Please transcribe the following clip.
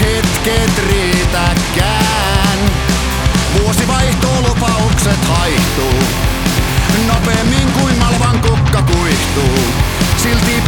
hetket riitäkään. Vuosi vaihtuu, lupaukset haihtuu. Nopeammin kuin malvan kukka kuihtuu. Silti